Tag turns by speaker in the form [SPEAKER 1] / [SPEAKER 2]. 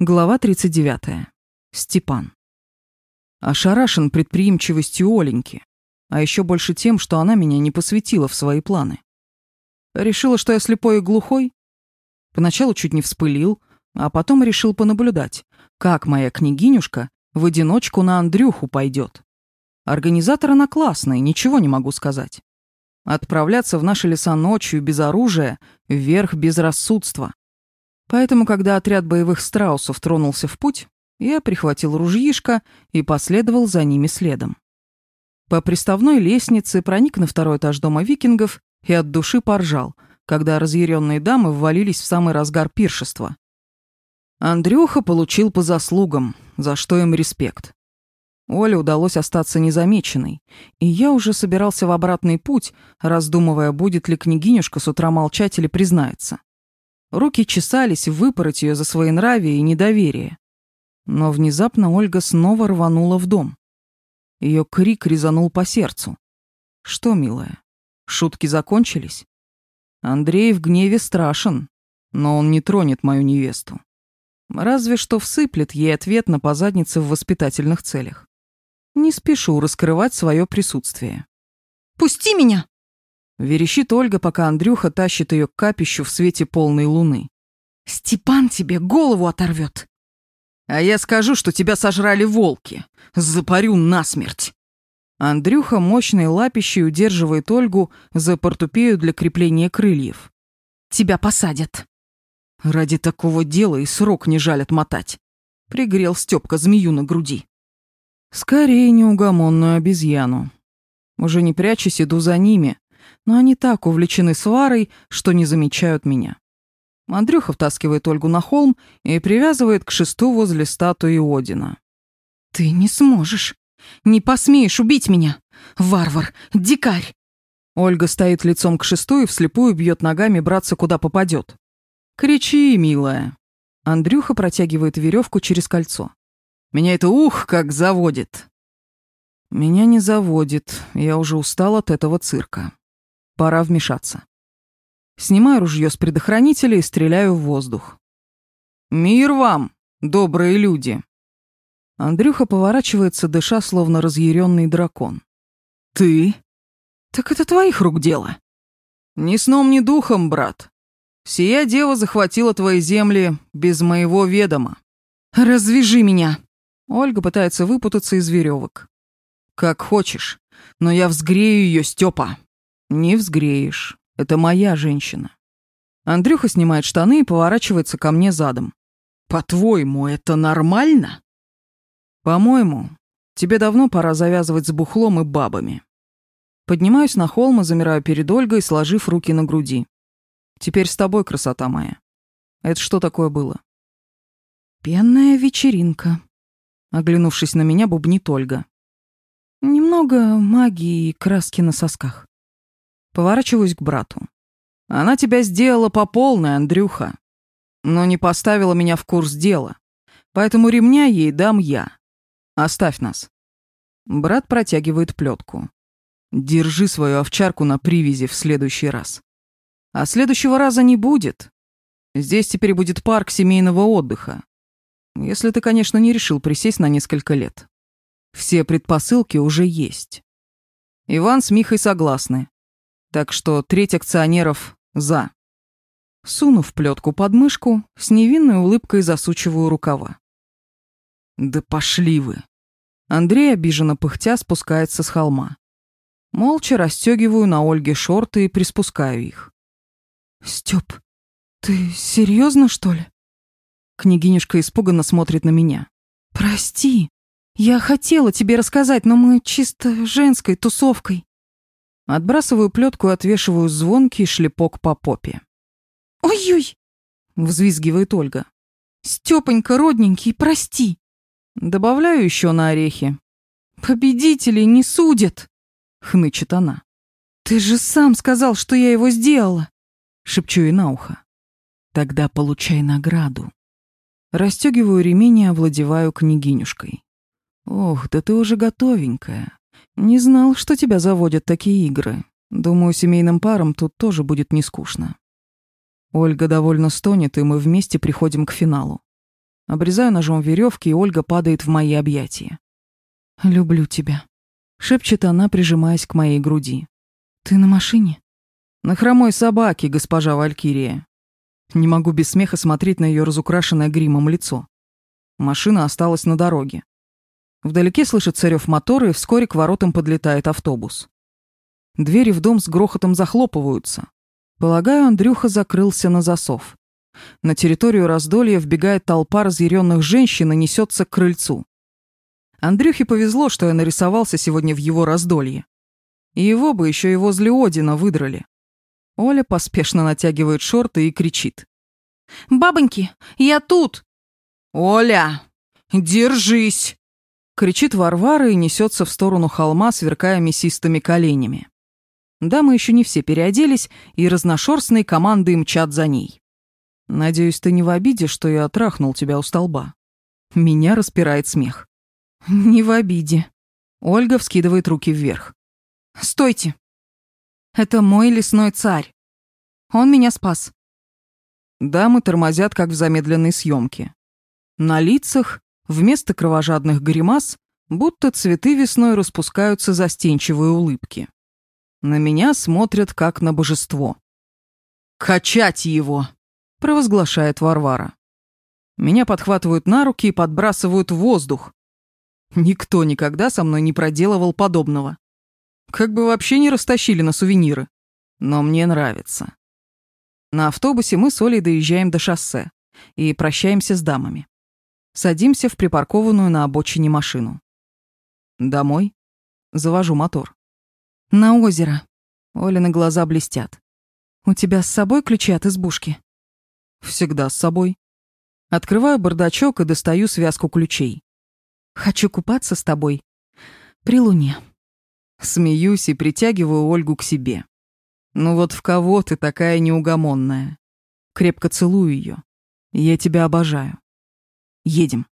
[SPEAKER 1] Глава 39. Степан. Ошарашен предприимчивостью Оленьки, а еще больше тем, что она меня не посвятила в свои планы. Решила, что я слепой и глухой? Поначалу чуть не вспылил, а потом решил понаблюдать, как моя княгинюшка в одиночку на Андрюху пойдет. Организатор она классная, ничего не могу сказать. Отправляться в наши леса ночью без оружия — вверх безрассудства. Поэтому, когда отряд боевых страусов тронулся в путь, я прихватил ружьишко и последовал за ними следом. По приставной лестнице проник на второй этаж дома викингов и от души поржал, когда разъяренные дамы ввалились в самый разгар пиршества. Андрюха получил по заслугам, за что им респект. Оле удалось остаться незамеченной, и я уже собирался в обратный путь, раздумывая, будет ли княгинюшка с утра молчать или признается. Руки чесались выпороть ее за своенравие и недоверие. Но внезапно Ольга снова рванула в дом. Ее крик резанул по сердцу. «Что, милая, шутки закончились?» Андрей в гневе страшен, но он не тронет мою невесту. Разве что всыплет ей ответ на по заднице в воспитательных целях. Не спешу раскрывать свое присутствие.
[SPEAKER 2] «Пусти меня!»
[SPEAKER 1] Верещит Ольга, пока Андрюха тащит ее к капищу в свете полной луны.
[SPEAKER 2] «Степан тебе голову оторвет!»
[SPEAKER 1] «А я скажу, что тебя сожрали волки. Запарю насмерть!» Андрюха мощной лапищей удерживает Ольгу за портупею для крепления крыльев.
[SPEAKER 2] «Тебя посадят!»
[SPEAKER 1] «Ради такого дела и срок не жаль отмотать!» Пригрел Стёпка змею на груди. «Скорее неугомонную обезьяну. Уже не прячусь, иду за ними, но они так увлечены сварой, что не замечают меня. Андрюха втаскивает Ольгу на холм и привязывает к шесту возле статуи Одина.
[SPEAKER 2] «Ты не сможешь. Не посмеешь убить меня. Варвар, дикарь!»
[SPEAKER 1] Ольга стоит лицом к шесту и вслепую бьет ногами братца куда попадет. «Кричи, милая!» Андрюха протягивает веревку через кольцо. «Меня это ух, как заводит!» «Меня не заводит. Я уже устал от этого цирка». Пора вмешаться. Снимаю ружье с предохранителя и стреляю в воздух. «Мир вам, добрые люди!» Андрюха поворачивается, дыша, словно разъяренный дракон. «Ты? Так это твоих рук дело!» «Ни сном, ни духом, брат. Сия дева захватила твои земли без моего ведома».
[SPEAKER 2] «Развяжи меня!»
[SPEAKER 1] Ольга пытается выпутаться из веревок. «Как хочешь, но я взгрею ее, Степа!» Не взгреешь. Это моя женщина. Андрюха снимает штаны и поворачивается ко мне задом. По-твоему, это нормально? По-моему, тебе давно пора завязывать с бухлом и бабами. Поднимаюсь на холм и замираю перед Ольгой, сложив руки на груди. Теперь с тобой, красота моя. Это что такое было?
[SPEAKER 2] Пенная вечеринка. Оглянувшись на меня, бубнит Ольга. Немного магии и краски на сосках.
[SPEAKER 1] Поворачиваюсь к брату. Она тебя сделала по полной, Андрюха. Но не поставила меня в курс дела. Поэтому ремня ей дам я. Оставь нас. Брат протягивает плетку. Держи свою овчарку на привязи в следующий раз. А следующего раза не будет. Здесь теперь будет парк семейного отдыха. Если ты, конечно, не решил присесть на несколько лет. Все предпосылки уже есть. Иван с Михой согласны. Так что треть акционеров «за». Сунув плетку под мышку, с невинной улыбкой засучиваю рукава. «Да пошли вы!» Андрей, обиженно пыхтя, спускается с холма. Молча расстегиваю на Ольге шорты и приспускаю их.
[SPEAKER 2] «Стёп, ты серьезно что ли?»
[SPEAKER 1] Княгинюшка испуганно смотрит на меня.
[SPEAKER 2] «Прости, я хотела тебе рассказать, но мы чисто женской тусовкой.
[SPEAKER 1] Отбрасываю плетку и отвешиваю звонкий шлепок по попе.
[SPEAKER 2] «Ой-ой!» — взвизгивает Ольга. «Стёпонька, родненький, прости!»
[SPEAKER 1] Добавляю еще на орехи.
[SPEAKER 2] «Победителей не судят!»
[SPEAKER 1] — хнычет она.
[SPEAKER 2] «Ты же сам сказал, что я его сделала!»
[SPEAKER 1] — шепчу ей на ухо. «Тогда получай награду». Растёгиваю ремень и овладеваю княгинюшкой. «Ох, да ты уже готовенькая. «Не знал, что тебя заводят такие игры. Думаю, семейным парам тут тоже будет не скучно». Ольга довольно стонет, и мы вместе приходим к финалу. Обрезаю ножом веревки, и Ольга падает в мои объятия.
[SPEAKER 2] «Люблю тебя», — шепчет она, прижимаясь к моей груди. «Ты на машине?»
[SPEAKER 1] «На хромой собаке, госпожа Валькирия». Не могу без смеха смотреть на ее разукрашенное гримом лицо. Машина осталась на дороге. Вдалеке слышится рев мотора, и вскоре к воротам подлетает автобус. Двери в дом с грохотом захлопываются. Полагаю, Андрюха закрылся на засов. На территорию раздолья вбегает толпа разъяренных женщин и несется к крыльцу. Андрюхе повезло, что я нарисовался сегодня в его раздолье. И его бы еще и возле Одина выдрали. Оля поспешно натягивает шорты и кричит.
[SPEAKER 2] «Бабоньки, я тут!»
[SPEAKER 1] «Оля, держись!» Кричит Варвара и несется в сторону холма, сверкая мясистыми коленями. Дамы еще не все переоделись, и разношерстные команды мчат за ней. Надеюсь, ты не в обиде, что я отрахнул тебя у столба. Меня распирает смех.
[SPEAKER 2] Не в обиде.
[SPEAKER 1] Ольга вскидывает руки вверх.
[SPEAKER 2] Стойте. Это мой лесной царь. Он меня спас.
[SPEAKER 1] Дамы тормозят, как в замедленной съемке. На лицах, вместо кровожадных гримас, будто цветы весной распускаются застенчивые улыбки. На меня смотрят, как на божество. «Качать его!» провозглашает Варвара. Меня подхватывают на руки и подбрасывают в воздух. Никто никогда со мной не проделывал подобного. Как бы вообще не растащили на сувениры. Но мне нравится. На автобусе мы с Олей доезжаем до шоссе и прощаемся с дамами. Садимся в припаркованную на обочине машину. Домой. Завожу мотор.
[SPEAKER 2] На озеро.
[SPEAKER 1] Олины глаза блестят.
[SPEAKER 2] У тебя с собой ключи от избушки?
[SPEAKER 1] Всегда с собой. Открываю бардачок и достаю связку ключей.
[SPEAKER 2] Хочу купаться с тобой. При луне.
[SPEAKER 1] Смеюсь и притягиваю Ольгу к себе. Ну вот в кого ты такая неугомонная? Крепко целую ее. Я тебя обожаю. Едем.